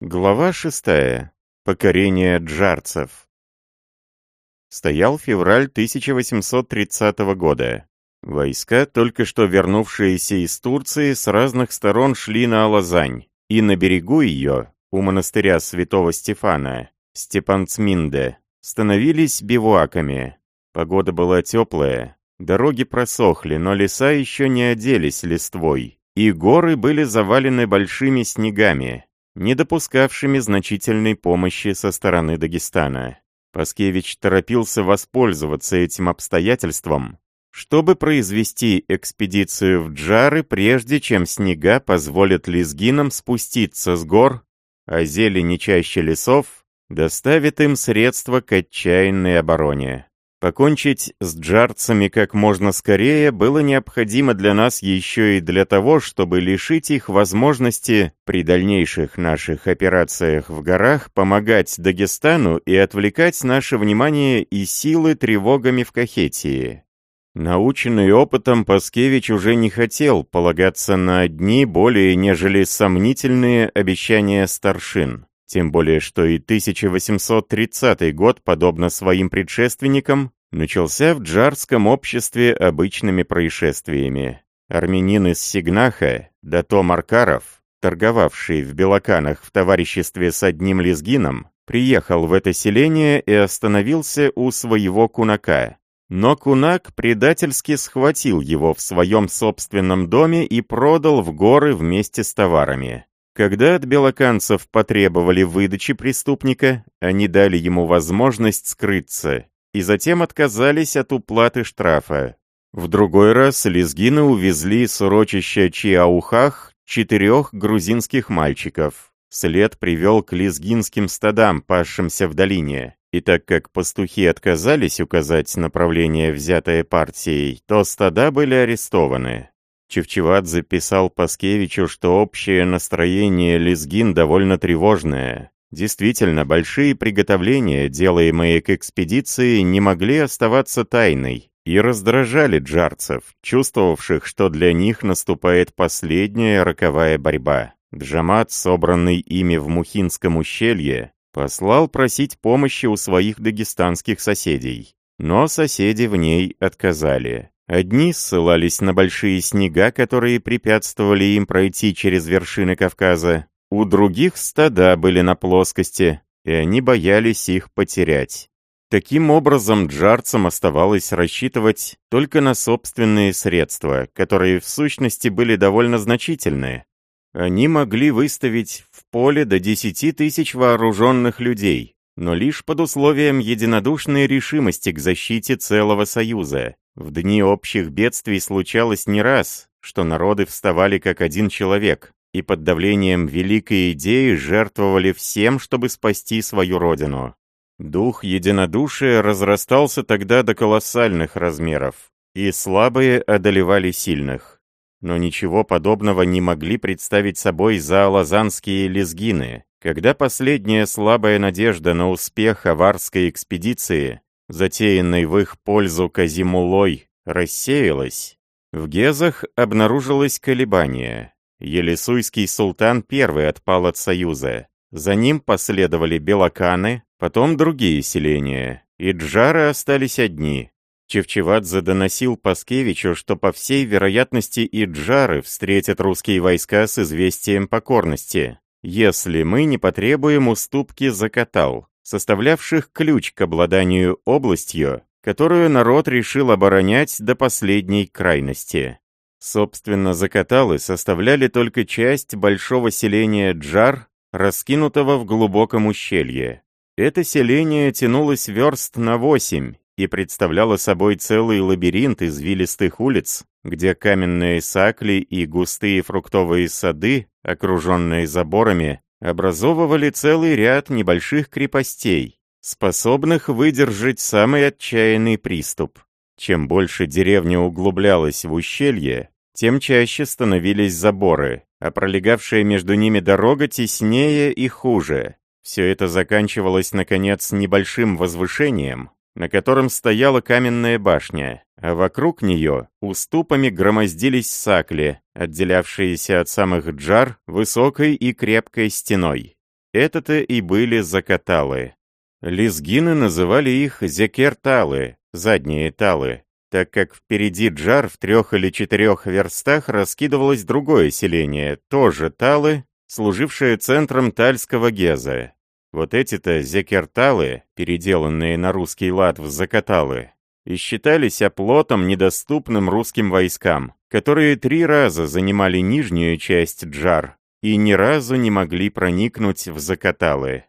Глава шестая. Покорение джарцев. Стоял февраль 1830 года. Войска, только что вернувшиеся из Турции, с разных сторон шли на Алазань, и на берегу ее, у монастыря святого Стефана, Степанцминде, становились бивуаками. Погода была теплая, дороги просохли, но леса еще не оделись листвой, и горы были завалены большими снегами, не допускавшими значительной помощи со стороны Дагестана. Паскевич торопился воспользоваться этим обстоятельством, чтобы произвести экспедицию в Джары, прежде чем снега позволят лезгинам спуститься с гор, а зелень чаще лесов доставит им средства к отчаянной обороне. Покончить с джарцами как можно скорее было необходимо для нас еще и для того, чтобы лишить их возможности при дальнейших наших операциях в горах помогать Дагестану и отвлекать наше внимание и силы тревогами в Кахетии. Наученный опытом, Паскевич уже не хотел полагаться на одни более нежели сомнительные обещания старшин. Тем более, что и 1830 год, подобно своим предшественникам, начался в джарском обществе обычными происшествиями. Армянин из Сигнаха, Дато Маркаров, торговавший в Белоканах в товариществе с одним лезгином, приехал в это селение и остановился у своего кунака. Но кунак предательски схватил его в своем собственном доме и продал в горы вместе с товарами. Когда от белоканцев потребовали выдачи преступника, они дали ему возможность скрыться и затем отказались от уплаты штрафа. В другой раз лезгины увезли с урочища Чиаухах четырех грузинских мальчиков. След привел к лезгинским стадам, пасшимся в долине. И так как пастухи отказались указать направление, взятое партией, то стада были арестованы. Чевчевадзе писал Паскевичу, что общее настроение лезгин довольно тревожное. Действительно, большие приготовления, делаемые к экспедиции, не могли оставаться тайной и раздражали джарцев, чувствовавших, что для них наступает последняя роковая борьба. Джамат, собранный ими в Мухинском ущелье, послал просить помощи у своих дагестанских соседей. Но соседи в ней отказали. Одни ссылались на большие снега, которые препятствовали им пройти через вершины Кавказа. У других стада были на плоскости, и они боялись их потерять. Таким образом, джарцам оставалось рассчитывать только на собственные средства, которые в сущности были довольно значительные. Они могли выставить в поле до 10 тысяч вооруженных людей, но лишь под условием единодушной решимости к защите целого союза. В дни общих бедствий случалось не раз, что народы вставали как один человек и под давлением великой идеи жертвовали всем, чтобы спасти свою родину. Дух единодушия разрастался тогда до колоссальных размеров, и слабые одолевали сильных. Но ничего подобного не могли представить собой заолазанские лезгины, когда последняя слабая надежда на успех аварской экспедиции, затеянной в их пользу Казимулой, рассеялась, в Гезах обнаружилось колебание. Елисуйский султан первый отпал от союза. За ним последовали Белоканы, потом другие селения, и Джары остались одни. Чевчевадзе доносил Паскевичу, что по всей вероятности и Джары встретят русские войска с известием покорности если мы не потребуем уступки за катал, составлявших ключ к обладанию областью, которую народ решил оборонять до последней крайности. Собственно, закаталы составляли только часть большого селения Джар, раскинутого в глубоком ущелье. Это селение тянулось верст на восемь и представляло собой целый лабиринт извилистых улиц, где каменные сакли и густые фруктовые сады, окруженные заборами, образовывали целый ряд небольших крепостей, способных выдержать самый отчаянный приступ. Чем больше деревня углублялась в ущелье, тем чаще становились заборы, а пролегавшая между ними дорога теснее и хуже. Все это заканчивалось, наконец, небольшим возвышением, на котором стояла каменная башня, а вокруг нее уступами громоздились сакли, отделявшиеся от самых джар высокой и крепкой стеной. Это-то и были закаталы. Лезгины называли их зекерталы, задние талы, так как впереди Джар в трех или четырех верстах раскидывалось другое селение, тоже талы, служившее центром тальского геза. Вот эти-то зекерталы, переделанные на русский лад в закаталы, и считались оплотом, недоступным русским войскам, которые три раза занимали нижнюю часть Джар и ни разу не могли проникнуть в закаталы.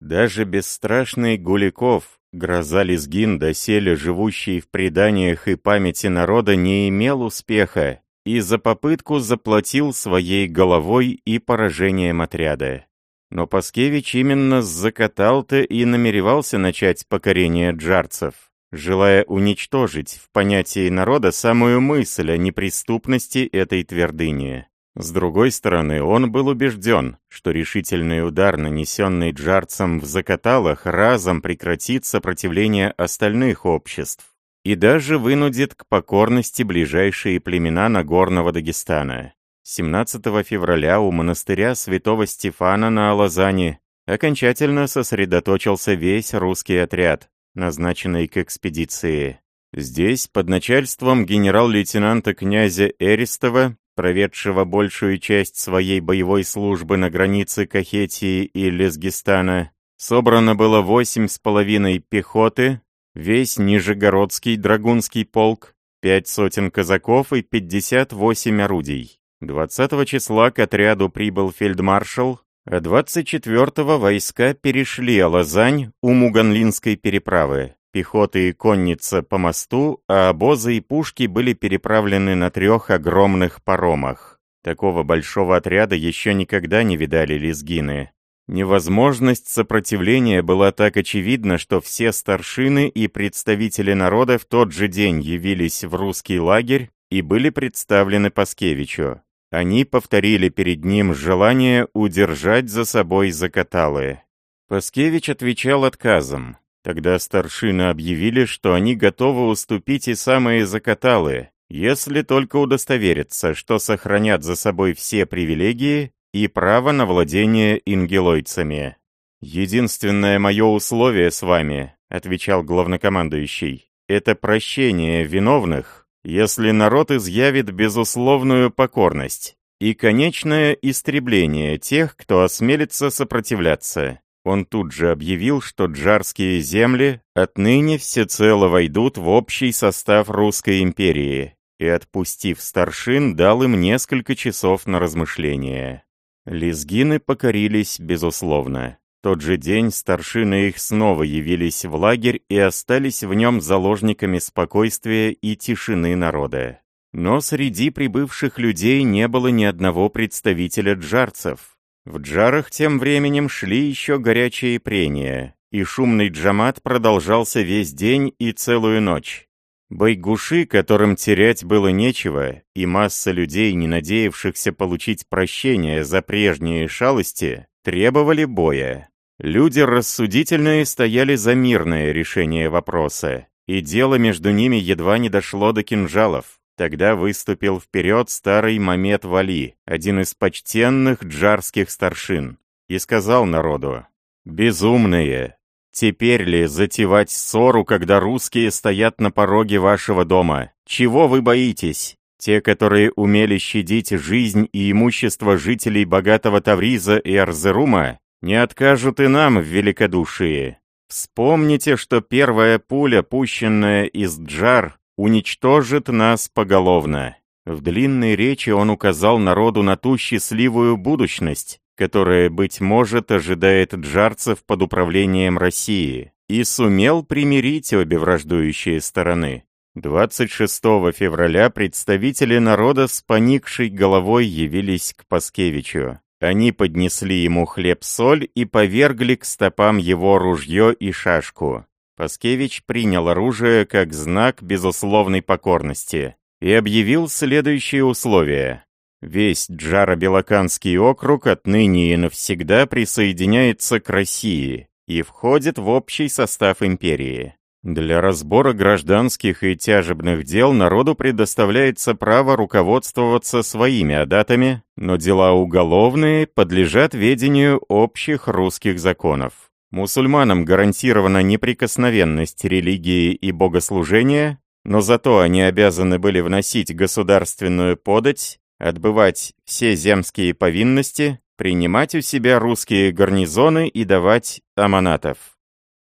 Даже бесстрашный Гуликов, гроза Лезгин, доселе живущий в преданиях и памяти народа, не имел успеха и за попытку заплатил своей головой и поражением отряда. Но Паскевич именно с закатал-то и намеревался начать покорение джарцев, желая уничтожить в понятии народа самую мысль о неприступности этой твердыни. С другой стороны, он был убежден, что решительный удар, нанесенный Джарцем в Закаталах, разом прекратит сопротивление остальных обществ и даже вынудит к покорности ближайшие племена Нагорного Дагестана. 17 февраля у монастыря святого Стефана на Алазане окончательно сосредоточился весь русский отряд, назначенный к экспедиции. Здесь, под начальством генерал-лейтенанта князя Эристова, проведшего большую часть своей боевой службы на границе Кахетии и Лезгистана, собрано было восемь с половиной пехоты, весь Нижегородский драгунский полк, пять сотен казаков и 58 орудий. 20 числа к отряду прибыл фельдмаршал, а 24-го войска перешли Алазань у Муганлинской переправы. Пехота и конница по мосту, а обозы и пушки были переправлены на трех огромных паромах. Такого большого отряда еще никогда не видали лезгины. Невозможность сопротивления была так очевидна, что все старшины и представители народа в тот же день явились в русский лагерь и были представлены Паскевичу. Они повторили перед ним желание удержать за собой закаталы. Паскевич отвечал отказом. Тогда старшины объявили, что они готовы уступить и самые закаталы, если только удостоверятся, что сохранят за собой все привилегии и право на владение ингелойцами. «Единственное мое условие с вами», — отвечал главнокомандующий, — «это прощение виновных, если народ изъявит безусловную покорность, и конечное истребление тех, кто осмелится сопротивляться. Он тут же объявил, что джарские земли отныне всецело войдут в общий состав Русской империи, и, отпустив старшин, дал им несколько часов на размышление. Лезгины покорились, безусловно. Тот же день старшины их снова явились в лагерь и остались в нем заложниками спокойствия и тишины народа. Но среди прибывших людей не было ни одного представителя джарцев, в джарах тем временем шли еще горячие прения, и шумный джамат продолжался весь день и целую ночь. Байгуши, которым терять было нечего, и масса людей, не надеявшихся получить прощение за прежние шалости, требовали боя. Люди рассудительные стояли за мирное решение вопроса, и дело между ними едва не дошло до кинжалов. Тогда выступил вперед старый Мамед Вали, один из почтенных джарских старшин, и сказал народу, «Безумные! Теперь ли затевать ссору, когда русские стоят на пороге вашего дома? Чего вы боитесь? Те, которые умели щадить жизнь и имущество жителей богатого Тавриза и Арзерума, не откажут и нам в великодушии. Вспомните, что первая пуля, пущенная из Джар, уничтожит нас поголовно. В длинной речи он указал народу на ту счастливую будущность, которая, быть может, ожидает джарцев под управлением России, и сумел примирить обе враждующие стороны. 26 февраля представители народа с поникшей головой явились к Паскевичу. Они поднесли ему хлеб-соль и повергли к стопам его ружье и шашку. Паскевич принял оружие как знак безусловной покорности и объявил следующие условия. Весь Джаро-Белоканский округ отныне и навсегда присоединяется к России и входит в общий состав империи. Для разбора гражданских и тяжебных дел народу предоставляется право руководствоваться своими адатами, но дела уголовные подлежат ведению общих русских законов. Мусульманам гарантирована неприкосновенность религии и богослужения, но зато они обязаны были вносить государственную подать, отбывать все земские повинности, принимать у себя русские гарнизоны и давать аманатов.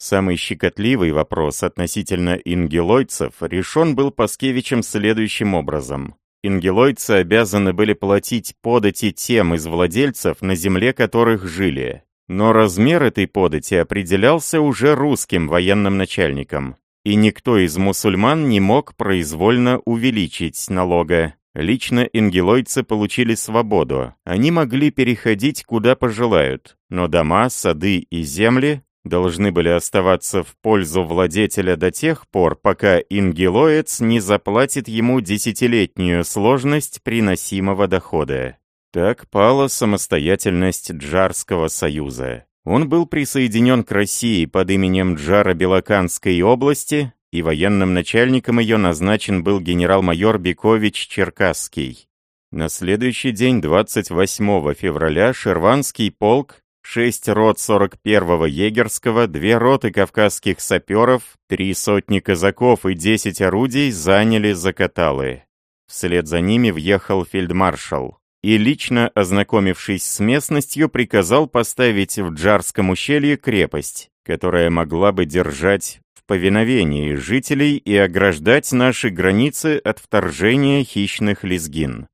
Самый щекотливый вопрос относительно ингелойцев решен был Паскевичем следующим образом. Ингелойцы обязаны были платить подати тем из владельцев, на земле которых жили. Но размер этой подати определялся уже русским военным начальником и никто из мусульман не мог произвольно увеличить налога. Лично ингелойцы получили свободу. Они могли переходить куда пожелают, но дома, сады и земли должны были оставаться в пользу владетеля до тех пор, пока ингелоец не заплатит ему десятилетнюю сложность приносимого дохода. Так пала самостоятельность Джарского союза. Он был присоединен к России под именем Джара Белоканской области, и военным начальником ее назначен был генерал-майор Бекович Черкасский. На следующий день, 28 февраля, Шерванский полк, 6 рот 41-го егерского, две роты кавказских саперов, три сотни казаков и 10 орудий заняли Закаталы. Вслед за ними въехал фельдмаршал и, лично ознакомившись с местностью, приказал поставить в Джарском ущелье крепость, которая могла бы держать в повиновении жителей и ограждать наши границы от вторжения хищных лезгин.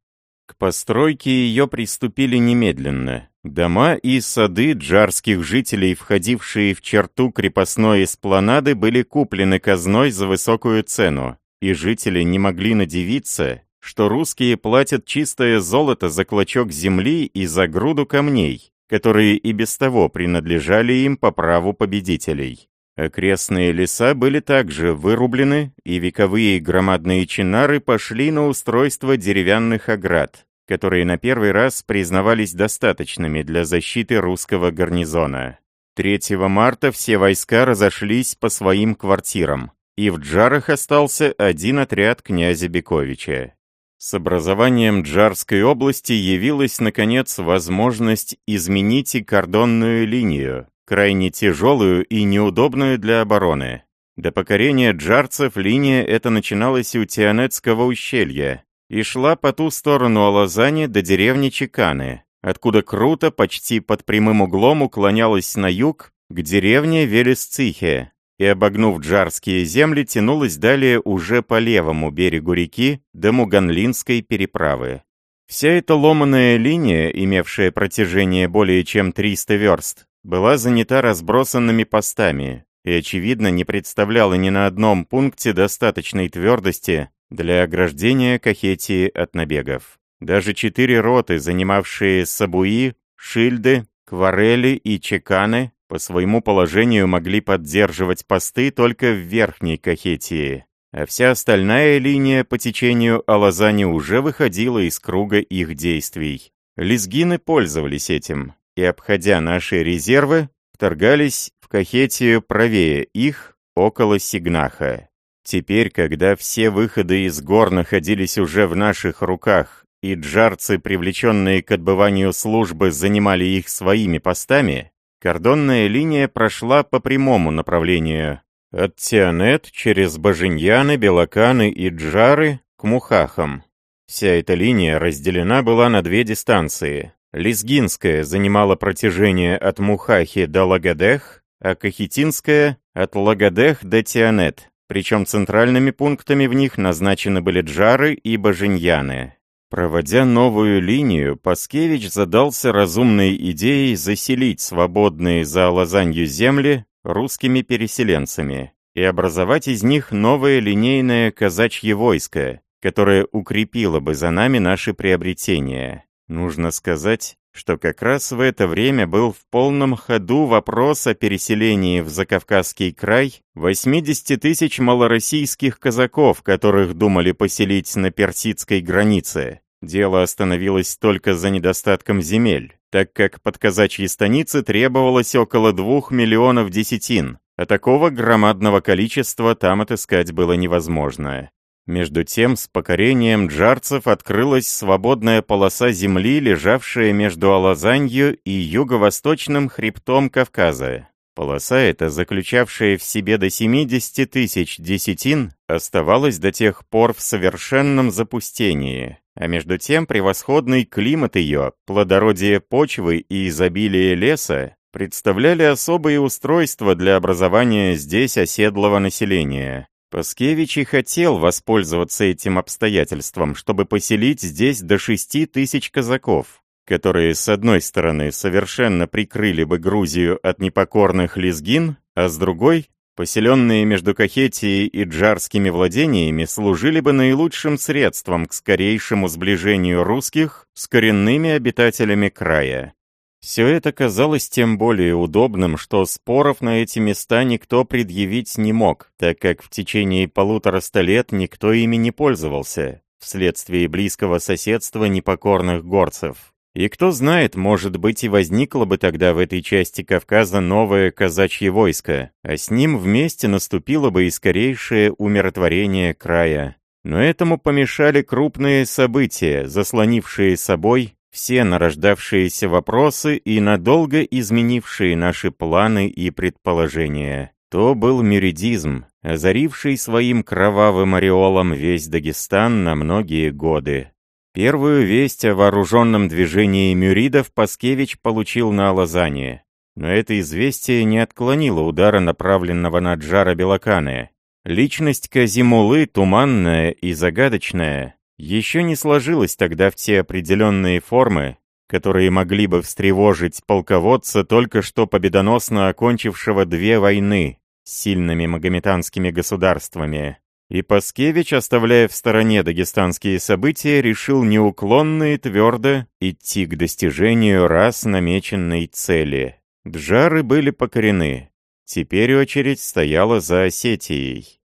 К постройке ее приступили немедленно. Дома и сады джарских жителей, входившие в черту крепостной эспланады, были куплены казной за высокую цену, и жители не могли надевиться, что русские платят чистое золото за клочок земли и за груду камней, которые и без того принадлежали им по праву победителей. Окрестные леса были также вырублены, и вековые громадные чинары пошли на устройство деревянных оград, которые на первый раз признавались достаточными для защиты русского гарнизона. 3 марта все войска разошлись по своим квартирам, и в Джарах остался один отряд князя Бековича. С образованием Джарской области явилась, наконец, возможность изменить и кордонную линию, крайне тяжелую и неудобную для обороны. До покорения джарцев линия эта начиналась у Тианетского ущелья и шла по ту сторону Алазани до деревни Чеканы, откуда круто, почти под прямым углом уклонялась на юг к деревне Велесцихе, и, обогнув джарские земли, тянулась далее уже по левому берегу реки до Муганлинской переправы. Вся эта ломаная линия, имевшая протяжение более чем 300 верст, была занята разбросанными постами и, очевидно, не представляла ни на одном пункте достаточной твердости для ограждения Кахетии от набегов. Даже четыре роты, занимавшие Сабуи, Шильды, Кварели и Чеканы, по своему положению могли поддерживать посты только в Верхней Кахетии, а вся остальная линия по течению Алазани уже выходила из круга их действий. Лезгины пользовались этим, и, обходя наши резервы, вторгались в Кахетию правее их, около Сигнаха. Теперь, когда все выходы из гор находились уже в наших руках, и джарцы, привлеченные к отбыванию службы, занимали их своими постами, Кордонная линия прошла по прямому направлению. От Тианет через Бажиньяны, Белаканы и Джары к Мухахам. Вся эта линия разделена была на две дистанции. Лезгинская занимала протяжение от Мухахи до Лагадех, а Кахетинская — от Лагадех до Тианет, причем центральными пунктами в них назначены были Джары и Бажиньяны. Проводя новую линию, Паскевич задался разумной идеей заселить свободные за Лазанью земли русскими переселенцами и образовать из них новое линейное казачье войско, которое укрепило бы за нами наши приобретения. Нужно сказать, что как раз в это время был в полном ходу вопрос о переселении в Закавказский край 80 тысяч малороссийских казаков, которых думали поселить на персидской границе. Дело остановилось только за недостатком земель, так как под казачьи станицы требовалось около двух миллионов десятин, а такого громадного количества там отыскать было невозможно. Между тем, с покорением джарцев открылась свободная полоса земли, лежавшая между Алазанью и юго-восточным хребтом Кавказа. Полоса эта, заключавшая в себе до 70 тысяч десятин, оставалась до тех пор в совершенном запустении, а между тем превосходный климат ее, плодородие почвы и изобилие леса представляли особые устройства для образования здесь оседлого населения. Паскевич и хотел воспользоваться этим обстоятельством, чтобы поселить здесь до шести тысяч казаков, которые, с одной стороны, совершенно прикрыли бы Грузию от непокорных лезгин, а с другой, поселенные между Кахетией и джарскими владениями, служили бы наилучшим средством к скорейшему сближению русских с коренными обитателями края. Все это казалось тем более удобным, что споров на эти места никто предъявить не мог, так как в течение полутораста лет никто ими не пользовался, вследствие близкого соседства непокорных горцев. И кто знает, может быть и возникло бы тогда в этой части Кавказа новое казачье войско, а с ним вместе наступило бы и скорейшее умиротворение края. Но этому помешали крупные события, заслонившие собой все нарождавшиеся вопросы и надолго изменившие наши планы и предположения. То был мюридизм, озаривший своим кровавым ореолом весь Дагестан на многие годы. Первую весть о вооруженном движении мюридов Паскевич получил на Алазане. Но это известие не отклонило удара, направленного на Джара Белаканы. Личность Казимулы туманная и загадочная, еще не сложилось тогда в те определенные формы, которые могли бы встревожить полководца, только что победоносно окончившего две войны с сильными магометанскими государствами. И Паскевич, оставляя в стороне дагестанские события, решил неуклонно и твердо идти к достижению раз намеченной цели. Джары были покорены. Теперь очередь стояла за Осетией.